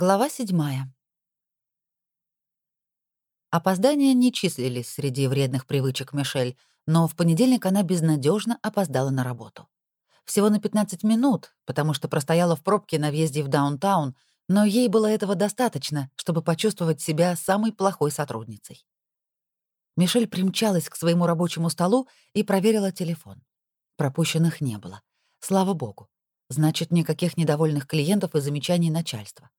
Глава седьмая. Опоздания не числились среди вредных привычек Мишель, но в понедельник она безнадежно опоздала на работу. Всего на 15 минут, потому что простояла в пробке на въезде в даунтаун, но ей было этого достаточно, чтобы почувствовать себя самой плохой сотрудницей. Мишель примчалась к своему рабочему столу и проверила телефон. Пропущенных не было. Слава богу. Значит, никаких недовольных клиентов и замечаний начальства.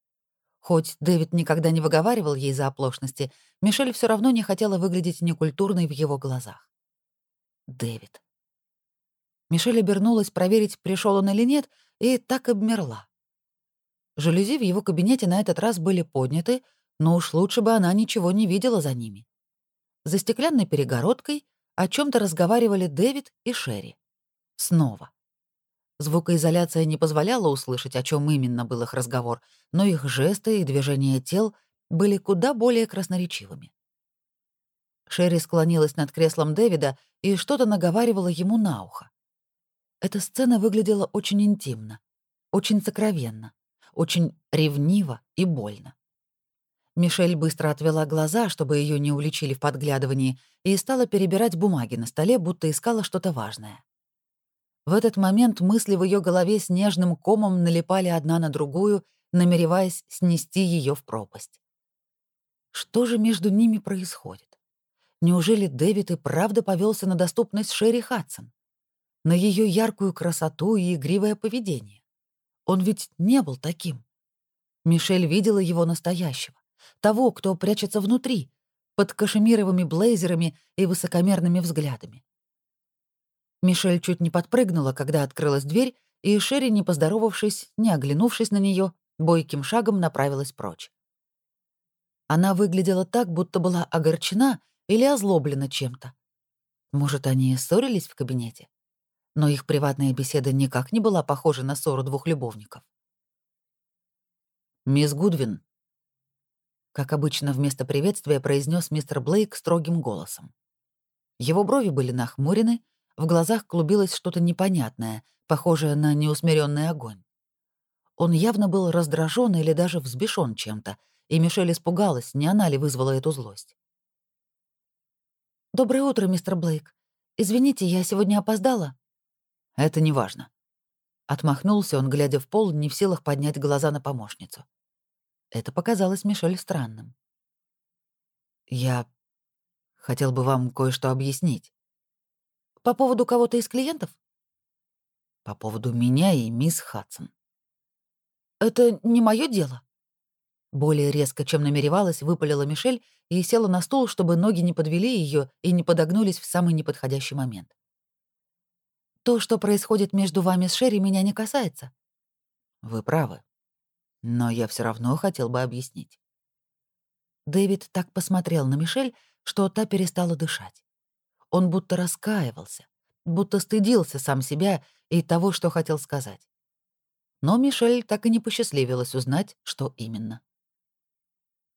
Хоть Дэвид никогда не выговаривал ей за оплошности, Мишель все равно не хотела выглядеть некультурной в его глазах. Дэвид. Мишель обернулась проверить, пришел он или нет, и так обмерла. Жалюзи в его кабинете на этот раз были подняты, но уж лучше бы она ничего не видела за ними. За стеклянной перегородкой о чем то разговаривали Дэвид и Шерри. Снова. Звукоизоляция не позволяла услышать, о чем именно был их разговор, но их жесты и движения тел были куда более красноречивыми. Шерри склонилась над креслом Дэвида и что-то наговаривала ему на ухо. Эта сцена выглядела очень интимно, очень сокровенно, очень ревниво и больно. Мишель быстро отвела глаза, чтобы ее не уличили в подглядывании, и стала перебирать бумаги на столе, будто искала что-то важное. В этот момент мысли в ее голове снежным комом налипали одна на другую, намереваясь снести ее в пропасть. Что же между ними происходит? Неужели Дэвид и правда повелся на доступность Шерри Хадсон? На ее яркую красоту и игривое поведение? Он ведь не был таким. Мишель видела его настоящего, того, кто прячется внутри, под кашемировыми блейзерами и высокомерными взглядами. Мишель чуть не подпрыгнула, когда открылась дверь, и Шерри, не поздоровавшись, не оглянувшись на нее, бойким шагом направилась прочь. Она выглядела так, будто была огорчена или озлоблена чем-то. Может, они ссорились в кабинете? Но их приватная беседа никак не была похожа на ссору двух любовников. «Мисс Гудвин», — как обычно вместо приветствия произнес мистер Блейк строгим голосом. Его брови были нахмурены, в глазах клубилось что-то непонятное, похожее на неусмиренный огонь. Он явно был раздражен или даже взбешен чем-то, и Мишель испугалась, не она ли вызвала эту злость. «Доброе утро, мистер Блейк. Извините, я сегодня опоздала». «Это не важно». Отмахнулся он, глядя в пол, не в силах поднять глаза на помощницу. Это показалось Мишель странным. «Я хотел бы вам кое-что объяснить». По поводу кого-то из клиентов? По поводу меня и мисс Хадсон. Это не мое дело. Более резко, чем намеревалась, выпалила Мишель и села на стул, чтобы ноги не подвели ее и не подогнулись в самый неподходящий момент. То, что происходит между вами с Шерри, меня не касается. Вы правы. Но я все равно хотел бы объяснить. Дэвид так посмотрел на Мишель, что та перестала дышать. Он будто раскаивался, будто стыдился сам себя и того, что хотел сказать. Но Мишель так и не посчастливилась узнать, что именно.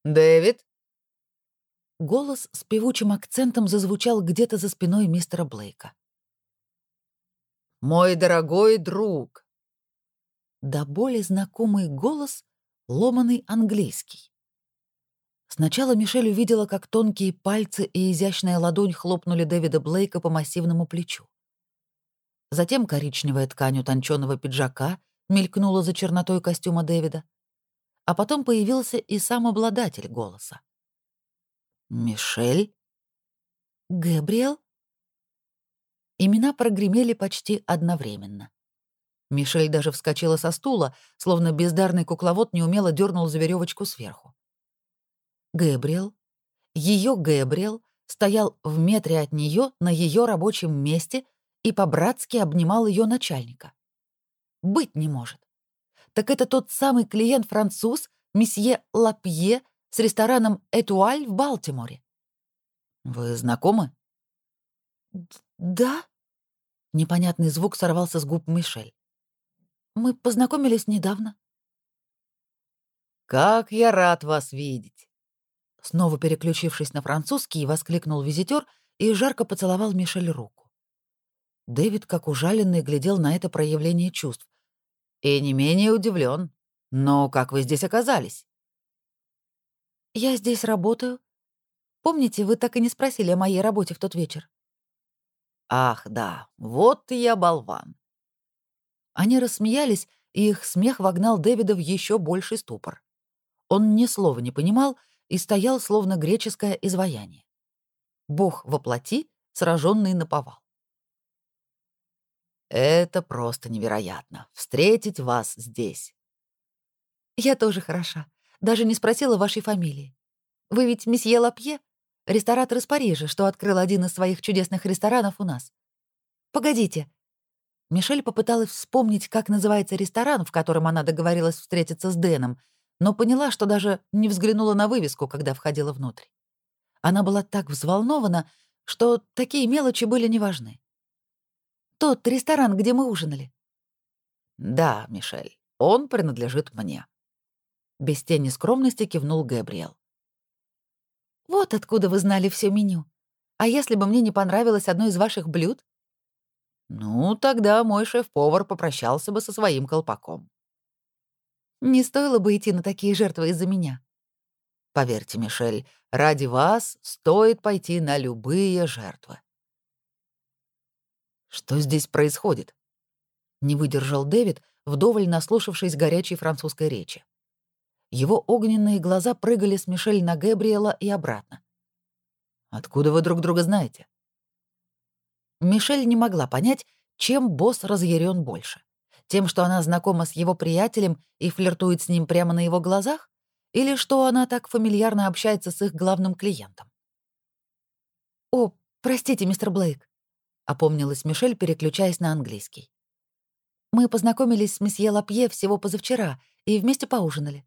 «Дэвид?» Голос с певучим акцентом зазвучал где-то за спиной мистера Блейка. «Мой дорогой друг!» Да более знакомый голос, ломаный английский. Сначала Мишель увидела, как тонкие пальцы и изящная ладонь хлопнули Дэвида Блейка по массивному плечу. Затем коричневая ткань утонченного пиджака мелькнула за чернотой костюма Дэвида. А потом появился и сам обладатель голоса. «Мишель?» «Гэбриэл?» Имена прогремели почти одновременно. Мишель даже вскочила со стула, словно бездарный кукловод неумело дернул за веревочку сверху. Гэбриэл, ее Гэбриэл, стоял в метре от нее на ее рабочем месте и по-братски обнимал ее начальника. Быть не может. Так это тот самый клиент-француз, месье Лапье, с рестораном «Этуаль» в Балтиморе. Вы знакомы? Да. Непонятный звук сорвался с губ Мишель. Мы познакомились недавно. Как я рад вас видеть. Снова переключившись на французский, воскликнул визитер и жарко поцеловал Мишель руку. Дэвид, как ужаленный, глядел на это проявление чувств. И не менее удивлен. Но как вы здесь оказались? Я здесь работаю. Помните, вы так и не спросили о моей работе в тот вечер? Ах, да, вот я болван. Они рассмеялись, и их смех вогнал Дэвида в еще больший ступор. Он ни слова не понимал и стоял, словно греческое изваяние. Бог воплоти, сраженный на повал. «Это просто невероятно — встретить вас здесь». «Я тоже хороша. Даже не спросила вашей фамилии. Вы ведь месье Лапье, ресторатор из Парижа, что открыл один из своих чудесных ресторанов у нас. Погодите». Мишель попыталась вспомнить, как называется ресторан, в котором она договорилась встретиться с Дэном, но поняла, что даже не взглянула на вывеску, когда входила внутрь. Она была так взволнована, что такие мелочи были неважны. «Тот ресторан, где мы ужинали». «Да, Мишель, он принадлежит мне». Без тени скромности кивнул Габриэл. «Вот откуда вы знали все меню. А если бы мне не понравилось одно из ваших блюд?» «Ну, тогда мой шеф-повар попрощался бы со своим колпаком». Не стоило бы идти на такие жертвы из-за меня. Поверьте, Мишель, ради вас стоит пойти на любые жертвы. Что здесь происходит? Не выдержал Дэвид, вдоволь наслушавшись горячей французской речи. Его огненные глаза прыгали с Мишель на Гэбриэла и обратно. «Откуда вы друг друга знаете?» Мишель не могла понять, чем босс разъярен больше. Тем, что она знакома с его приятелем и флиртует с ним прямо на его глазах? Или что она так фамильярно общается с их главным клиентом? «О, простите, мистер Блейк», — опомнилась Мишель, переключаясь на английский. «Мы познакомились с месье Лапье всего позавчера и вместе поужинали».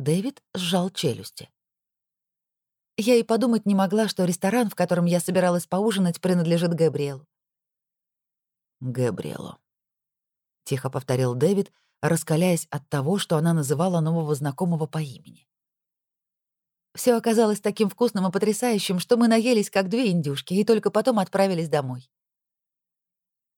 Дэвид сжал челюсти. Я и подумать не могла, что ресторан, в котором я собиралась поужинать, принадлежит Габриэлу. Габриэлу. — тихо повторил Дэвид, раскаляясь от того, что она называла нового знакомого по имени. Все оказалось таким вкусным и потрясающим, что мы наелись как две индюшки и только потом отправились домой.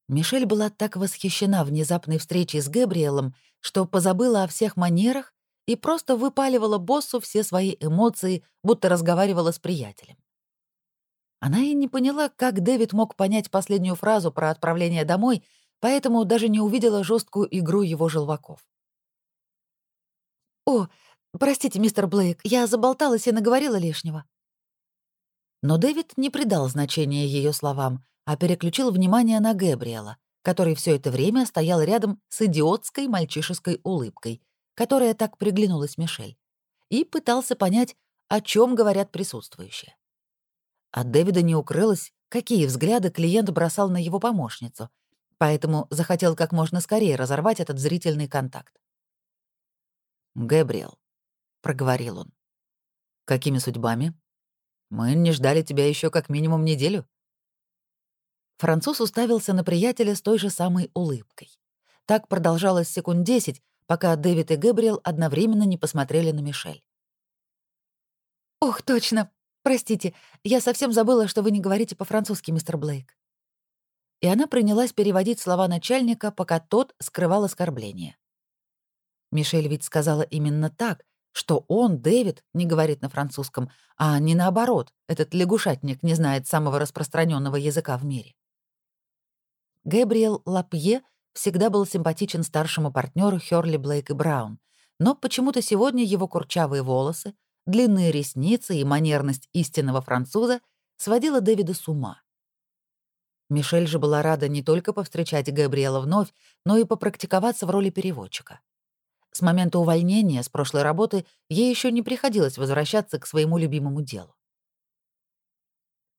Мишель была так восхищена внезапной встречей с Габриэлом, что позабыла о всех манерах и просто выпаливала боссу все свои эмоции, будто разговаривала с приятелем. Она и не поняла, как Дэвид мог понять последнюю фразу про отправление домой — поэтому даже не увидела жесткую игру его желваков. «О, простите, мистер Блейк, я заболталась и наговорила лишнего». Но Дэвид не придал значения ее словам, а переключил внимание на Гэбриэла, который все это время стоял рядом с идиотской мальчишеской улыбкой, которая так приглянулась Мишель, и пытался понять, о чем говорят присутствующие. От Дэвида не укрылось, какие взгляды клиент бросал на его помощницу — поэтому захотел как можно скорее разорвать этот зрительный контакт. «Гэбриэл», — проговорил он, — «какими судьбами? Мы не ждали тебя еще как минимум неделю». Француз уставился на приятеля с той же самой улыбкой. Так продолжалось секунд десять, пока Дэвид и Гэбриэл одновременно не посмотрели на Мишель. «Ох, точно! Простите, я совсем забыла, что вы не говорите по-французски, мистер Блейк» и она принялась переводить слова начальника, пока тот скрывал оскорбление. Мишель ведь сказала именно так, что он, Дэвид, не говорит на французском, а не наоборот, этот лягушатник не знает самого распространенного языка в мире. Гэбриэл Лапье всегда был симпатичен старшему партнеру Хёрли Блейк и Браун, но почему-то сегодня его курчавые волосы, длинные ресницы и манерность истинного француза сводила Дэвида с ума. Мишель же была рада не только повстречать Габриэла вновь, но и попрактиковаться в роли переводчика. С момента увольнения с прошлой работы ей еще не приходилось возвращаться к своему любимому делу.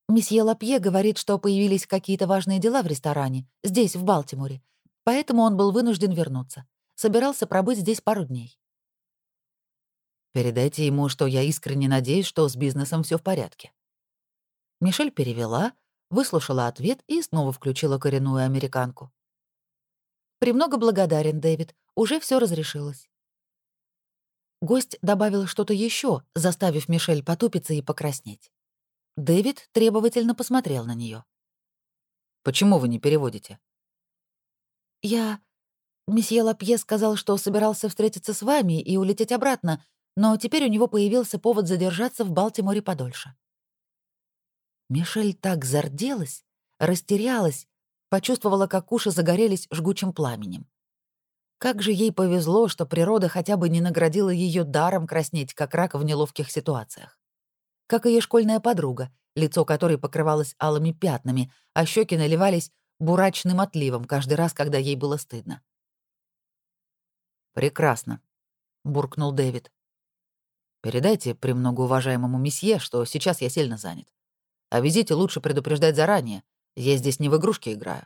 Месье Лапье говорит, что появились какие-то важные дела в ресторане, здесь, в Балтиморе, поэтому он был вынужден вернуться. Собирался пробыть здесь пару дней. Передайте ему, что я искренне надеюсь, что с бизнесом все в порядке. Мишель перевела — выслушала ответ и снова включила коренную американку. «Премного благодарен, Дэвид. Уже все разрешилось». Гость добавил что-то еще, заставив Мишель потупиться и покраснеть. Дэвид требовательно посмотрел на нее. «Почему вы не переводите?» «Я... Месье Лапье сказал, что собирался встретиться с вами и улететь обратно, но теперь у него появился повод задержаться в Балтиморе подольше». Мишель так зарделась, растерялась, почувствовала, как уши загорелись жгучим пламенем. Как же ей повезло, что природа хотя бы не наградила ее даром краснеть, как рак в неловких ситуациях. Как ее школьная подруга, лицо которой покрывалось алыми пятнами, а щеки наливались бурачным отливом каждый раз, когда ей было стыдно. «Прекрасно», — буркнул Дэвид. «Передайте премногоуважаемому месье, что сейчас я сильно занят. О визите лучше предупреждать заранее. Я здесь не в игрушки играю.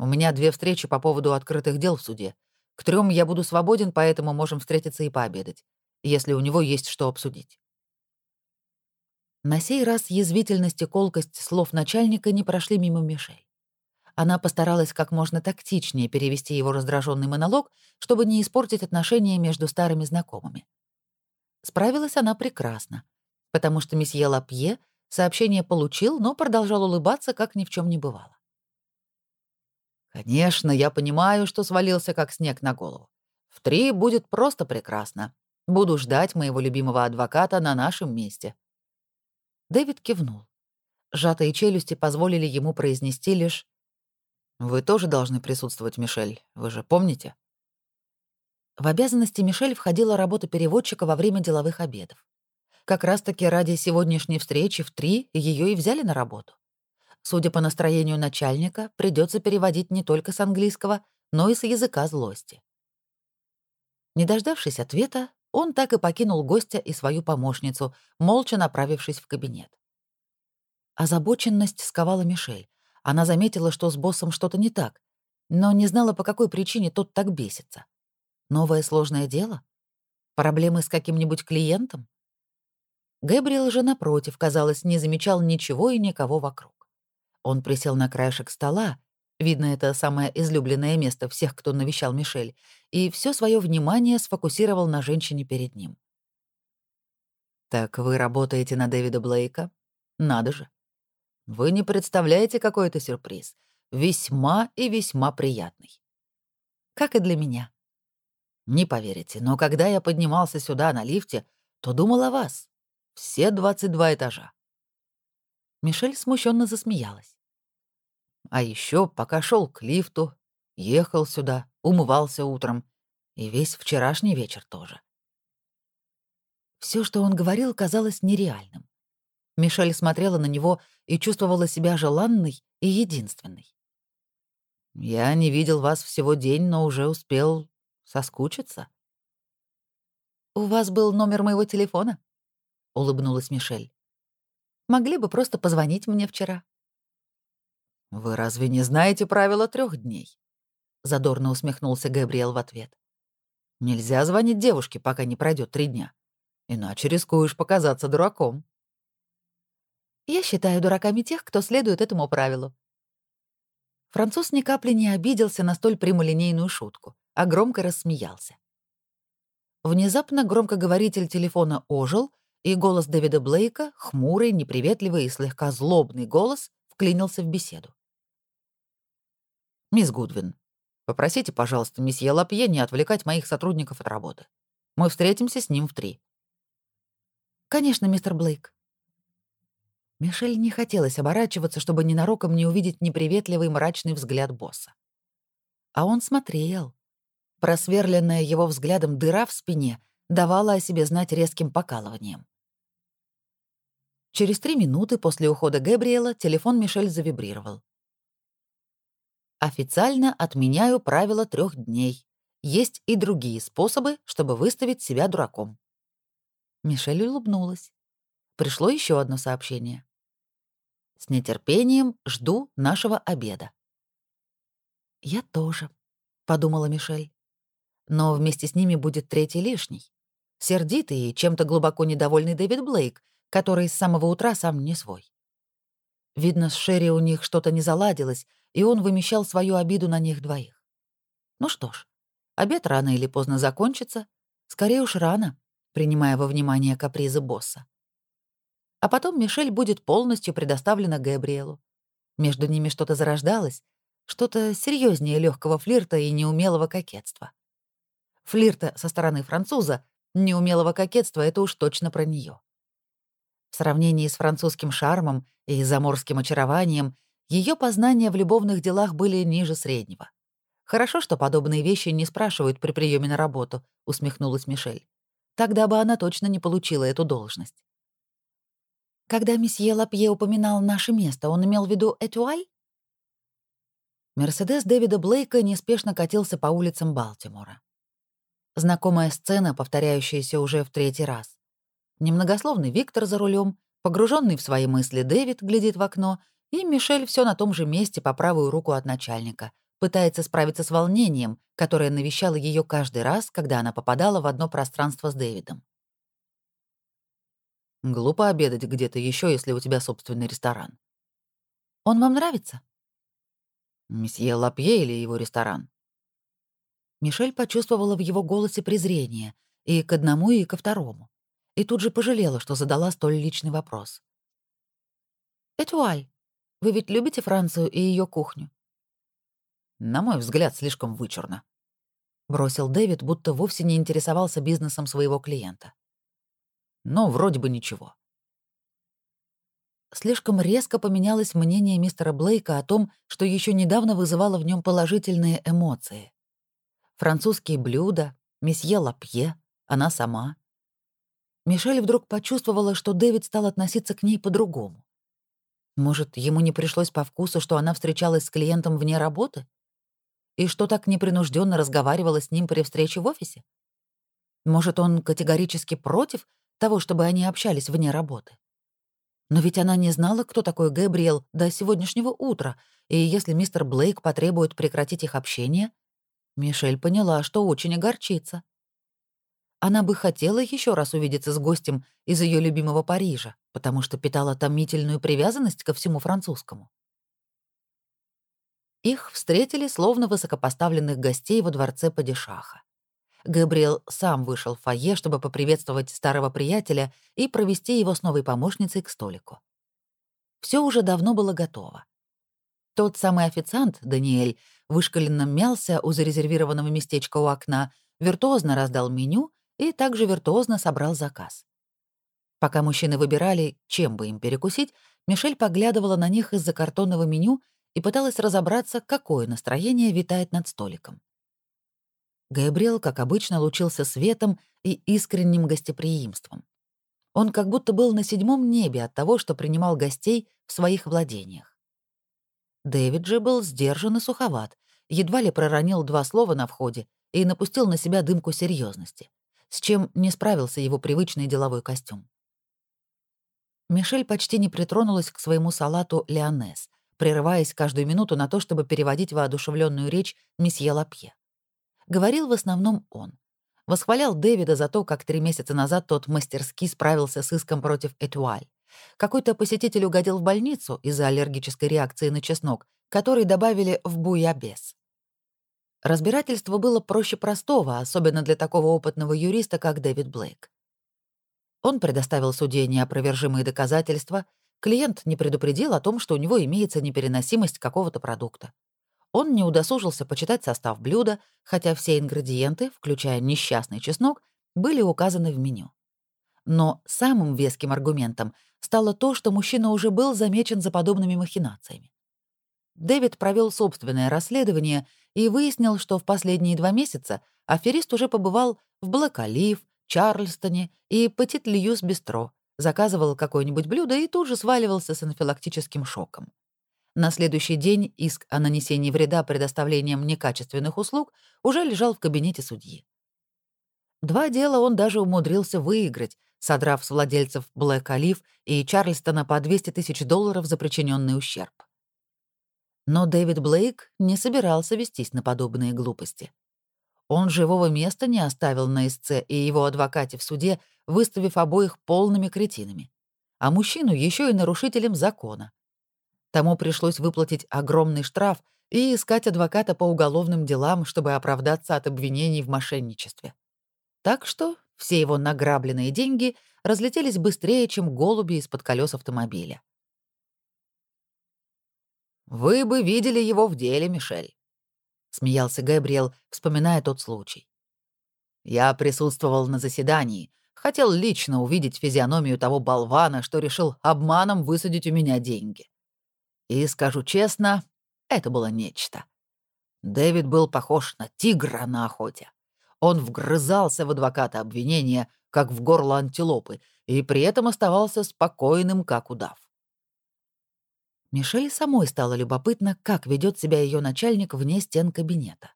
У меня две встречи по поводу открытых дел в суде. К трем я буду свободен, поэтому можем встретиться и пообедать, если у него есть что обсудить». На сей раз язвительность и колкость слов начальника не прошли мимо Мишель. Она постаралась как можно тактичнее перевести его раздраженный монолог, чтобы не испортить отношения между старыми знакомыми. Справилась она прекрасно, потому что месье Лапье сообщение получил, но продолжал улыбаться, как ни в чем не бывало. «Конечно, я понимаю, что свалился как снег на голову. В три будет просто прекрасно. Буду ждать моего любимого адвоката на нашем месте». Дэвид кивнул. Сжатые челюсти позволили ему произнести лишь вы тоже должны присутствовать, Мишель, вы же помните? В обязанности Мишель входила работа переводчика во время деловых обедов. Как раз-таки ради сегодняшней встречи в три ее и взяли на работу. Судя по настроению начальника, придется переводить не только с английского, но и с языка злости. Не дождавшись ответа, он так и покинул гостя и свою помощницу, молча направившись в кабинет. Озабоченность сковала Мишель. Она заметила, что с боссом что-то не так, но не знала, по какой причине тот так бесится. Новое сложное дело? Проблемы с каким-нибудь клиентом? Гэбриэл же, напротив, казалось, не замечал ничего и никого вокруг. Он присел на краешек стола, видно, это самое излюбленное место всех, кто навещал Мишель, и все свое внимание сфокусировал на женщине перед ним. «Так вы работаете на Дэвида Блейка? Надо же. Вы не представляете, какой это сюрприз. Весьма и весьма приятный. Как и для меня. Не поверите, но когда я поднимался сюда на лифте, то думал о вас. Все 22 этажа. Мишель смущенно засмеялась. А еще, пока шел к лифту, ехал сюда, умывался утром, и весь вчерашний вечер тоже. Все, что он говорил, казалось нереальным. Мишель смотрела на него и чувствовала себя желанной и единственной. «Я не видел вас всего день, но уже успел соскучиться». «У вас был номер моего телефона?» — улыбнулась Мишель. «Могли бы просто позвонить мне вчера». «Вы разве не знаете правила трех дней?» — задорно усмехнулся Габриэл в ответ. «Нельзя звонить девушке, пока не пройдет три дня, иначе рискуешь показаться дураком». Я считаю дураками тех, кто следует этому правилу. Француз ни капли не обиделся на столь прямолинейную шутку, а громко рассмеялся. Внезапно громкоговоритель телефона ожил, и голос Дэвида Блейка, хмурый, неприветливый и слегка злобный голос, вклинился в беседу. «Мисс Гудвин, попросите, пожалуйста, месье Лапье не отвлекать моих сотрудников от работы. Мы встретимся с ним в три». «Конечно, мистер Блейк», Мишель не хотелось оборачиваться, чтобы ненароком не увидеть неприветливый мрачный взгляд босса. А он смотрел. Просверленная его взглядом дыра в спине давала о себе знать резким покалыванием. Через три минуты после ухода Габриэла телефон Мишель завибрировал. «Официально отменяю правило трех дней. Есть и другие способы, чтобы выставить себя дураком». Мишель улыбнулась. Пришло еще одно сообщение. С нетерпением жду нашего обеда. «Я тоже», — подумала Мишель. «Но вместе с ними будет третий лишний. Сердитый и чем-то глубоко недовольный Дэвид Блейк, который с самого утра сам не свой. Видно, с Шерри у них что-то не заладилось, и он вымещал свою обиду на них двоих. Ну что ж, обед рано или поздно закончится, скорее уж рано, принимая во внимание капризы босса. А потом Мишель будет полностью предоставлена Габриэлу. Между ними что-то зарождалось, Что-то серьезнее легкого флирта и неумелого кокетства. Флирта со стороны француза, неумелого кокетства — это уж точно про нее. В сравнении с французским шармом и заморским очарованием ее познания в любовных делах были ниже среднего. Хорошо, что подобные вещи не спрашивают при приеме на работу, усмехнулась Мишель. Тогда бы она точно не получила эту должность. Когда месье Лапье упоминал наше место, он имел в виду Этуаль? Мерседес Дэвида Блейка неспешно катился по улицам Балтимора. Знакомая сцена, повторяющаяся уже в третий раз. Немногословный Виктор за рулем, погруженный в свои мысли Дэвид глядит в окно, и Мишель все на том же месте по правую руку от начальника, пытается справиться с волнением, которое навещало ее каждый раз, когда она попадала в одно пространство с Дэвидом. Глупо обедать где-то еще, если у тебя собственный ресторан. Он вам нравится? Месье Лапье или его ресторан? Мишель почувствовала в его голосе презрение и к одному, и ко второму. И тут же пожалела, что задала столь личный вопрос. «Этуаль, вы ведь любите Францию и ее кухню?» На мой взгляд, слишком вычурно. Бросил Дэвид, будто вовсе не интересовался бизнесом своего клиента. Но вроде бы ничего. Слишком резко поменялось мнение мистера Блейка о том, что еще недавно вызывало в нем положительные эмоции. Французские блюда, месье Лапье, она сама. Мишель вдруг почувствовала, что Дэвид стал относиться к ней по-другому. Может, ему не пришлось по вкусу, что она встречалась с клиентом вне работы? И что так непринужденно разговаривала с ним при встрече в офисе? Может, он категорически против того, чтобы они общались вне работы? Но ведь она не знала, кто такой Гэбриэл до сегодняшнего утра, и если мистер Блейк потребует прекратить их общение, Мишель поняла, что очень огорчится. Она бы хотела еще раз увидеться с гостем из ее любимого Парижа, потому что питала томительную привязанность ко всему французскому. Их встретили словно высокопоставленных гостей во дворце Падишаха. Габриэл сам вышел в фойе, чтобы поприветствовать старого приятеля и провести его с новой помощницей к столику. Все уже давно было готово. Тот самый официант, Даниэль, вышкаленно мялся у зарезервированного местечка у окна, виртуозно раздал меню и также виртуозно собрал заказ. Пока мужчины выбирали, чем бы им перекусить, Мишель поглядывала на них из-за картонного меню и пыталась разобраться, какое настроение витает над столиком. Габриэл, как обычно, лучился светом и искренним гостеприимством. Он как будто был на седьмом небе от того, что принимал гостей в своих владениях. Дэвид же был сдержан и суховат, едва ли проронил два слова на входе и напустил на себя дымку серьезности, с чем не справился его привычный деловой костюм. Мишель почти не притронулась к своему салату «Леонес», прерываясь каждую минуту на то, чтобы переводить воодушевленную речь месье Лапье. Говорил в основном он. Восхвалял Дэвида за то, как три месяца назад тот мастерски справился с иском против Этуаль. Какой-то посетитель угодил в больницу из-за аллергической реакции на чеснок, который добавили в буябес. Разбирательство было проще простого, особенно для такого опытного юриста, как Дэвид Блейк. Он предоставил судье неопровержимые доказательства, Клиент не предупредил о том, что у него имеется непереносимость какого-то продукта. Он не удосужился почитать состав блюда, хотя все ингредиенты, включая несчастный чеснок, были указаны в меню. Но самым веским аргументом стало то, что мужчина уже был замечен за подобными махинациями. Дэвид провел собственное расследование и выяснил, что в последние два месяца аферист уже побывал в Блэк-Олив, Чарльстоне и Петит-Льюс-Бистро, заказывал какое-нибудь блюдо и тут же сваливался с анафилактическим шоком. На следующий день иск о нанесении вреда предоставлением некачественных услуг уже лежал в кабинете судьи. Два дела он даже умудрился выиграть, содрав с владельцев Блэк Олив и Чарльстона по 200 тысяч долларов за причиненный ущерб. Но Дэвид Блейк не собирался вестись на подобные глупости. Он живого места не оставил на истце и его адвокате в суде, выставив обоих полными кретинами, а мужчину еще и нарушителем закона. Тому пришлось выплатить огромный штраф и искать адвоката по уголовным делам, чтобы оправдаться от обвинений в мошенничестве. Так что все его награбленные деньги разлетелись быстрее, чем голуби из-под колес автомобиля. «Вы бы видели его в деле, Мишель», — смеялся Габриэл, вспоминая тот случай. «Я присутствовал на заседании, хотел лично увидеть физиономию того болвана, что решил обманом высадить у меня деньги. И, скажу честно, это было нечто. Дэвид был похож на тигра на охоте. Он вгрызался в адвоката обвинения, как в горло антилопы, и при этом оставался спокойным, как удав. Мишель самой стало любопытно, как ведет себя ее начальник вне стен кабинета.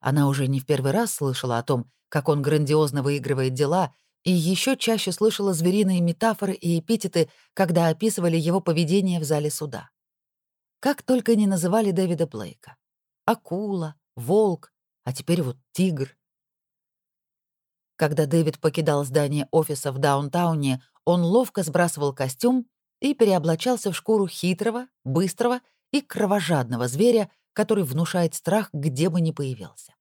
Она уже не в первый раз слышала о том, как он грандиозно выигрывает дела, и еще чаще слышала звериные метафоры и эпитеты, когда описывали его поведение в зале суда. Как только не называли Дэвида Блейка. Акула, волк, а теперь вот тигр. Когда Дэвид покидал здание офиса в даунтауне, он ловко сбрасывал костюм и переоблачался в шкуру хитрого, быстрого и кровожадного зверя, который внушает страх, где бы ни появился.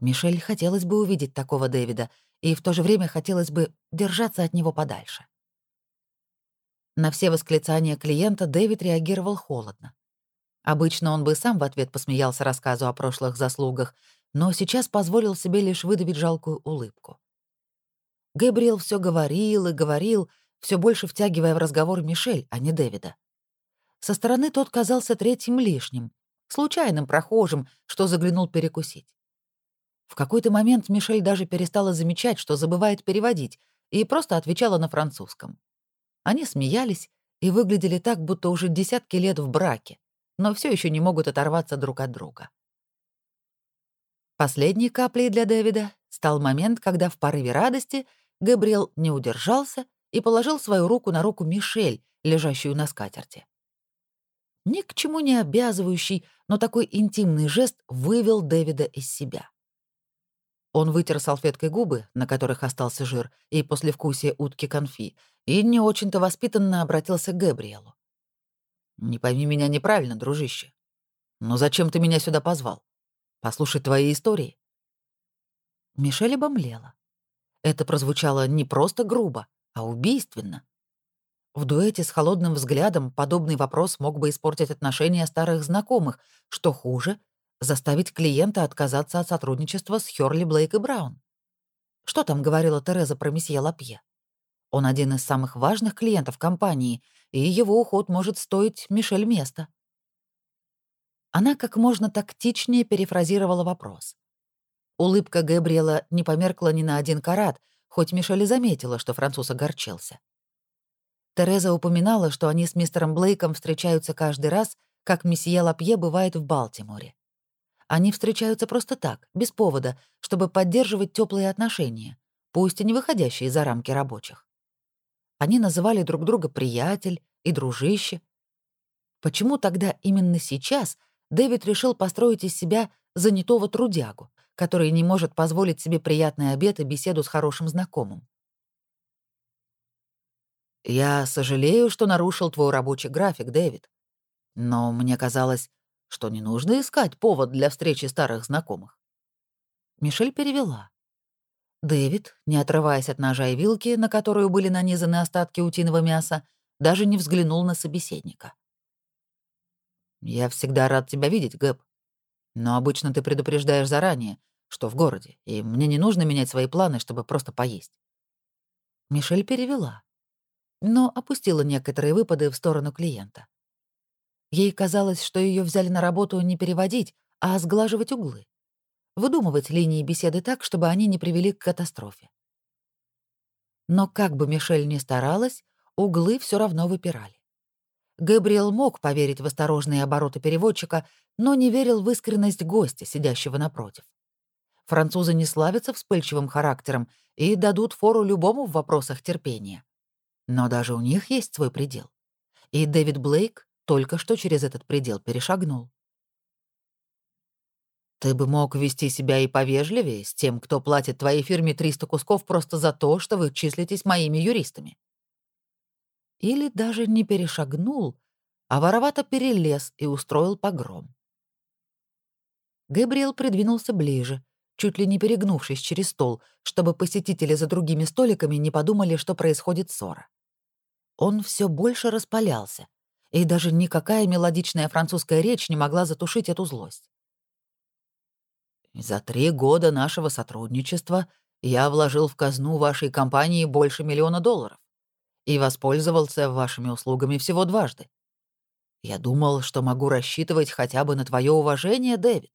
Мишель хотелось бы увидеть такого Дэвида, и в то же время хотелось бы держаться от него подальше. На все восклицания клиента Дэвид реагировал холодно. Обычно он бы сам в ответ посмеялся рассказу о прошлых заслугах, но сейчас позволил себе лишь выдавить жалкую улыбку. Гэбриэл все говорил и говорил, все больше втягивая в разговор Мишель, а не Дэвида. Со стороны тот казался третьим лишним, случайным прохожим, что заглянул перекусить. В какой-то момент Мишель даже перестала замечать, что забывает переводить, и просто отвечала на французском. Они смеялись и выглядели так, будто уже десятки лет в браке, но все еще не могут оторваться друг от друга. Последней каплей для Дэвида стал момент, когда в порыве радости Габриэл не удержался и положил свою руку на руку Мишель, лежащую на скатерти. Ни к чему не обязывающий, но такой интимный жест вывел Дэвида из себя. Он вытер салфеткой губы, на которых остался жир, и послевкусие утки конфи, и не очень-то воспитанно обратился к Габриэлу. «Не пойми меня неправильно, дружище. Но зачем ты меня сюда позвал? Послушать твои истории?» Мишель обомлела. Это прозвучало не просто грубо, а убийственно. В дуэте с холодным взглядом подобный вопрос мог бы испортить отношения старых знакомых, что хуже — заставить клиента отказаться от сотрудничества с Хёрли, Блейк и Браун. Что там говорила Тереза про месье Лапье? Он один из самых важных клиентов компании, и его уход может стоить Мишель места. Она как можно тактичнее перефразировала вопрос. Улыбка Габриэла не померкла ни на один карат, хоть Мишель и заметила, что француз огорчился. Тереза упоминала, что они с мистером Блейком встречаются каждый раз, как месье Лапье бывает в Балтиморе. Они встречаются просто так, без повода, чтобы поддерживать теплые отношения, пусть и не выходящие за рамки рабочих. Они называли друг друга приятель и дружище. Почему тогда именно сейчас Дэвид решил построить из себя занятого трудягу, который не может позволить себе приятный обед и беседу с хорошим знакомым. «Я сожалею, что нарушил твой рабочий график, Дэвид. Но мне казалось, что не нужно искать повод для встречи старых знакомых». Мишель перевела. Дэвид, не отрываясь от ножа и вилки, на которую были нанизаны остатки утиного мяса, даже не взглянул на собеседника. «Я всегда рад тебя видеть, Гэб. Но обычно ты предупреждаешь заранее, что в городе, и мне не нужно менять свои планы, чтобы просто поесть». Мишель перевела, но опустила некоторые выпады в сторону клиента. Ей казалось, что ее взяли на работу не переводить, а сглаживать углы. Выдумывать линии беседы так, чтобы они не привели к катастрофе. Но как бы Мишель ни старалась, углы все равно выпирали. Габриэл мог поверить в осторожные обороты переводчика, но не верил в искренность гостя, сидящего напротив. Французы не славятся вспыльчивым характером и дадут фору любому в вопросах терпения. Но даже у них есть свой предел. И Дэвид Блейк только что через этот предел перешагнул. Ты бы мог вести себя и повежливее с тем, кто платит твоей фирме 300 кусков просто за то, что вы числитесь моими юристами или даже не перешагнул, а воровато перелез и устроил погром. Габриэл придвинулся ближе, чуть ли не перегнувшись через стол, чтобы посетители за другими столиками не подумали, что происходит ссора. Он все больше распалялся, и даже никакая мелодичная французская речь не могла затушить эту злость. «За три года нашего сотрудничества я вложил в казну вашей компании больше миллиона долларов и воспользовался вашими услугами всего дважды. Я думал, что могу рассчитывать хотя бы на твое уважение, Дэвид.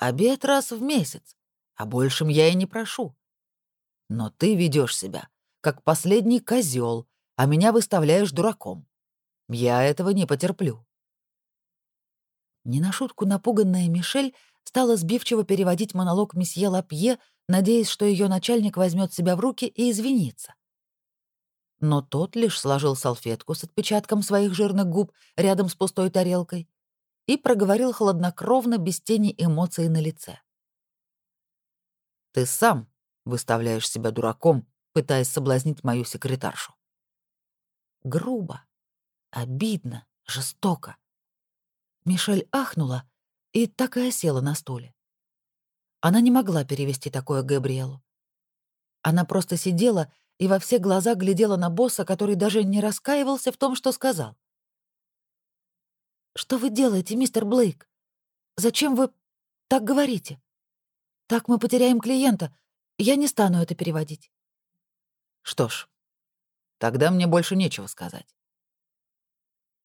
Обед раз в месяц, а большим я и не прошу. Но ты ведешь себя, как последний козел, а меня выставляешь дураком. Я этого не потерплю». Не на шутку напуганная Мишель стала сбивчиво переводить монолог месье Лапье, надеясь, что ее начальник возьмет себя в руки и извинится. Но тот лишь сложил салфетку с отпечатком своих жирных губ рядом с пустой тарелкой и проговорил хладнокровно, без тени эмоций на лице. «Ты сам выставляешь себя дураком, пытаясь соблазнить мою секретаршу». Грубо, обидно, жестоко. Мишель ахнула и так и осела на стуле. Она не могла перевести такое Габриэлу. Она просто сидела и во все глаза глядела на босса, который даже не раскаивался в том, что сказал. «Что вы делаете, мистер Блейк? Зачем вы так говорите? Так мы потеряем клиента. Я не стану это переводить». «Что ж, тогда мне больше нечего сказать».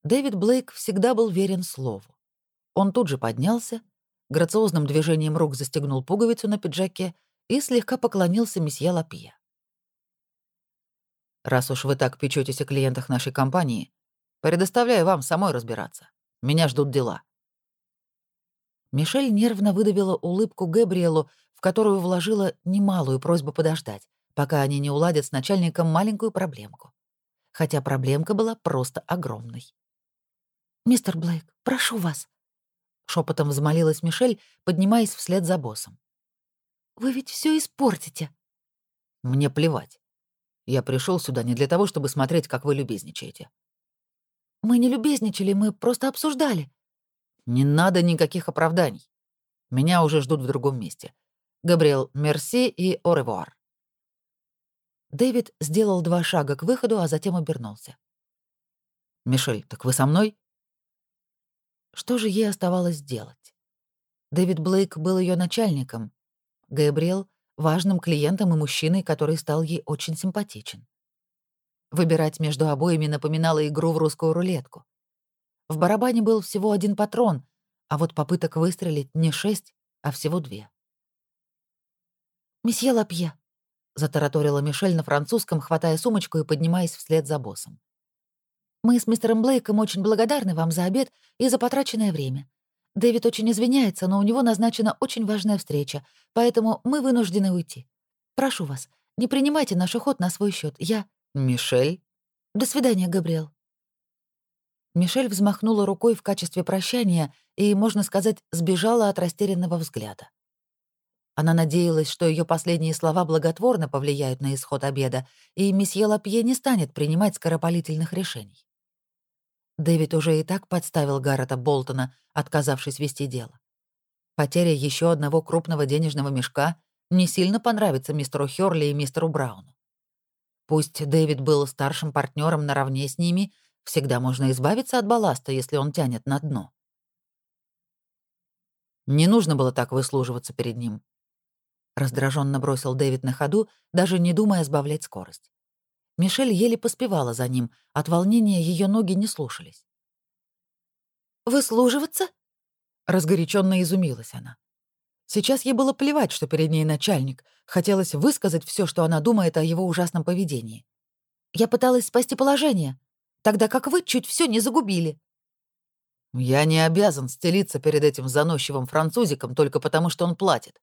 Дэвид Блейк всегда был верен слову. Он тут же поднялся, грациозным движением рук застегнул пуговицу на пиджаке и слегка поклонился месье Лапье. «Раз уж вы так печетесь о клиентах нашей компании, предоставляю вам самой разбираться. Меня ждут дела». Мишель нервно выдавила улыбку Габриэлу, в которую вложила немалую просьбу подождать, пока они не уладят с начальником маленькую проблемку. Хотя проблемка была просто огромной. «Мистер Блейк, прошу вас», — шепотом взмолилась Мишель, поднимаясь вслед за боссом. «Вы ведь все испортите». «Мне плевать. Я пришел сюда не для того, чтобы смотреть, как вы любезничаете». «Мы не любезничали, мы просто обсуждали». «Не надо никаких оправданий. Меня уже ждут в другом месте. Габриэл, мерси и оревуар». Дэвид сделал два шага к выходу, а затем обернулся. «Мишель, так вы со мной?» Что же ей оставалось делать? Дэвид Блейк был ее начальником. Габриэл — важным клиентом и мужчиной, который стал ей очень симпатичен. Выбирать между обоими напоминало игру в русскую рулетку. В барабане был всего один патрон, а вот попыток выстрелить не шесть, а всего две. «Месье Лапье», — затараторила Мишель на французском, хватая сумочку и поднимаясь вслед за боссом. Мы с мистером Блейком очень благодарны вам за обед и за потраченное время. Дэвид очень извиняется, но у него назначена очень важная встреча, поэтому мы вынуждены уйти. Прошу вас, не принимайте наш уход на свой счет. Я... Мишель? До свидания, Габриэл. Мишель взмахнула рукой в качестве прощания и, можно сказать, сбежала от растерянного взгляда. Она надеялась, что ее последние слова благотворно повлияют на исход обеда, и месье Лапье не станет принимать скоропалительных решений. Дэвид уже и так подставил Гаррета Болтона, отказавшись вести дело. Потеря еще одного крупного денежного мешка не сильно понравится мистеру Хёрли и мистеру Брауну. Пусть Дэвид был старшим партнером наравне с ними, всегда можно избавиться от балласта, если он тянет на дно. Не нужно было так выслуживаться перед ним. Раздраженно бросил Дэвид на ходу, даже не думая сбавлять скорость. Мишель еле поспевала за ним, от волнения ее ноги не слушались. «Выслуживаться?» — разгоряченно изумилась она. Сейчас ей было плевать, что перед ней начальник. Хотелось высказать все, что она думает о его ужасном поведении. «Я пыталась спасти положение, тогда как вы чуть все не загубили». «Я не обязан стелиться перед этим заносчивым французиком только потому, что он платит».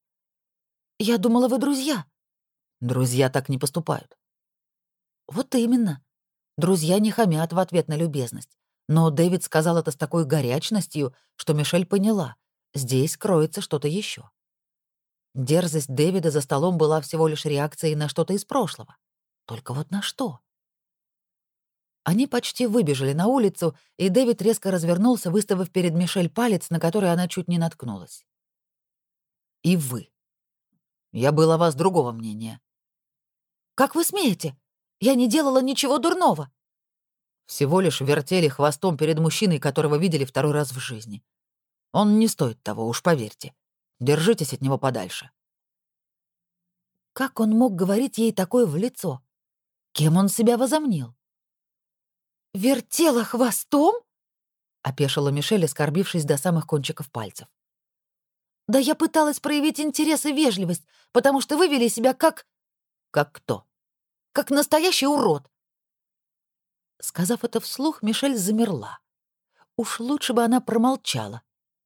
«Я думала, вы друзья». «Друзья так не поступают. Вот именно. Друзья не хамят в ответ на любезность. Но Дэвид сказал это с такой горячностью, что Мишель поняла, здесь кроется что-то еще. Дерзость Дэвида за столом была всего лишь реакцией на что-то из прошлого. Только вот на что? Они почти выбежали на улицу, и Дэвид резко развернулся, выставив перед Мишель палец, на который она чуть не наткнулась. «И вы. Я был о вас другого мнения». «Как вы смеете? Я не делала ничего дурного». Всего лишь вертели хвостом перед мужчиной, которого видели второй раз в жизни. Он не стоит того, уж поверьте. Держитесь от него подальше. Как он мог говорить ей такое в лицо? Кем он себя возомнил? «Вертела хвостом?» — опешила Мишель, оскорбившись до самых кончиков пальцев. «Да я пыталась проявить интерес и вежливость, потому что вы вели себя как...» «Как кто?» «Как настоящий урод!» Сказав это вслух, Мишель замерла. Уж лучше бы она промолчала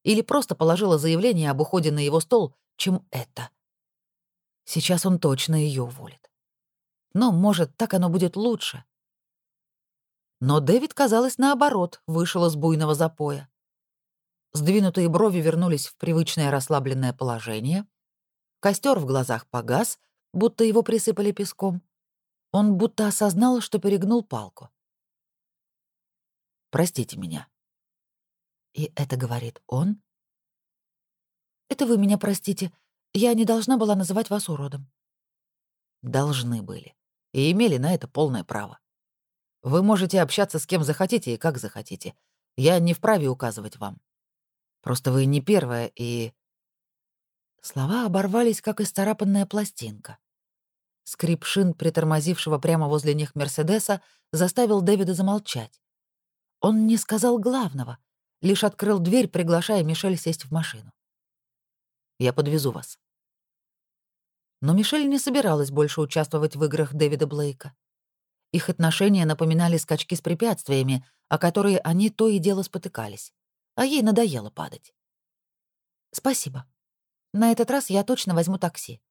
или просто положила заявление об уходе на его стол, чем это. Сейчас он точно ее уволит. Но, может, так оно будет лучше. Но Дэвид, казалось, наоборот, вышел из буйного запоя. Сдвинутые брови вернулись в привычное расслабленное положение. Костер в глазах погас, будто его присыпали песком. Он будто осознал, что перегнул палку. «Простите меня». И это говорит он? «Это вы меня простите. Я не должна была называть вас уродом». Должны были. И имели на это полное право. Вы можете общаться с кем захотите и как захотите. Я не вправе указывать вам. Просто вы не первая и...» Слова оборвались, как исцарапанная пластинка. Скрип шин, притормозившего прямо возле них Мерседеса, заставил Дэвида замолчать. Он не сказал главного, лишь открыл дверь, приглашая Мишель сесть в машину. «Я подвезу вас». Но Мишель не собиралась больше участвовать в играх Дэвида Блейка. Их отношения напоминали скачки с препятствиями, о которые они то и дело спотыкались. А ей надоело падать. «Спасибо. На этот раз я точно возьму такси».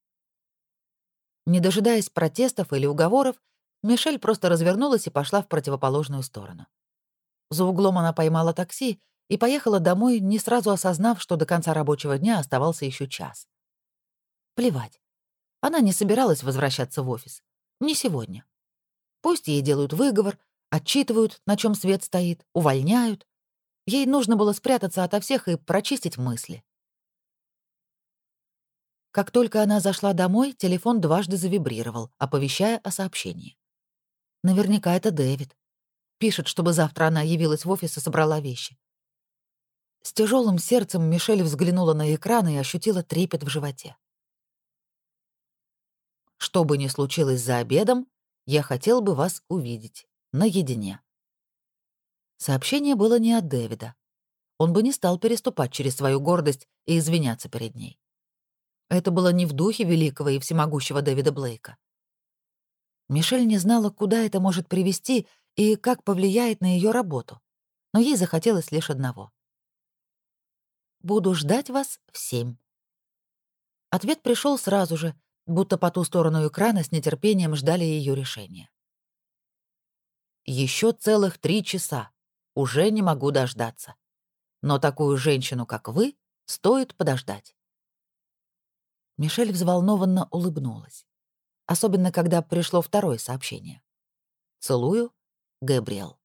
Не дожидаясь протестов или уговоров, Мишель просто развернулась и пошла в противоположную сторону. За углом она поймала такси и поехала домой, не сразу осознав, что до конца рабочего дня оставался еще час. Плевать. Она не собиралась возвращаться в офис. Не сегодня. Пусть ей делают выговор, отчитывают, на чем свет стоит, увольняют. Ей нужно было спрятаться ото всех и прочистить мысли. Как только она зашла домой, телефон дважды завибрировал, оповещая о сообщении. Наверняка это Дэвид. Пишет, чтобы завтра она явилась в офис и собрала вещи. С тяжелым сердцем Мишель взглянула на экран и ощутила трепет в животе. Что бы ни случилось за обедом, я хотел бы вас увидеть. Наедине». Сообщение было не от Дэвида. Он бы не стал переступать через свою гордость и извиняться перед ней. Это было не в духе великого и всемогущего Дэвида Блейка. Мишель не знала, куда это может привести и как повлияет на ее работу, но ей захотелось лишь одного. «Буду ждать вас в семь». Ответ пришел сразу же, будто по ту сторону экрана с нетерпением ждали ее решения. Еще целых три часа. Уже не могу дождаться. Но такую женщину, как вы, стоит подождать. Мишель взволнованно улыбнулась. Особенно, когда пришло второе сообщение. «Целую, Габриэл».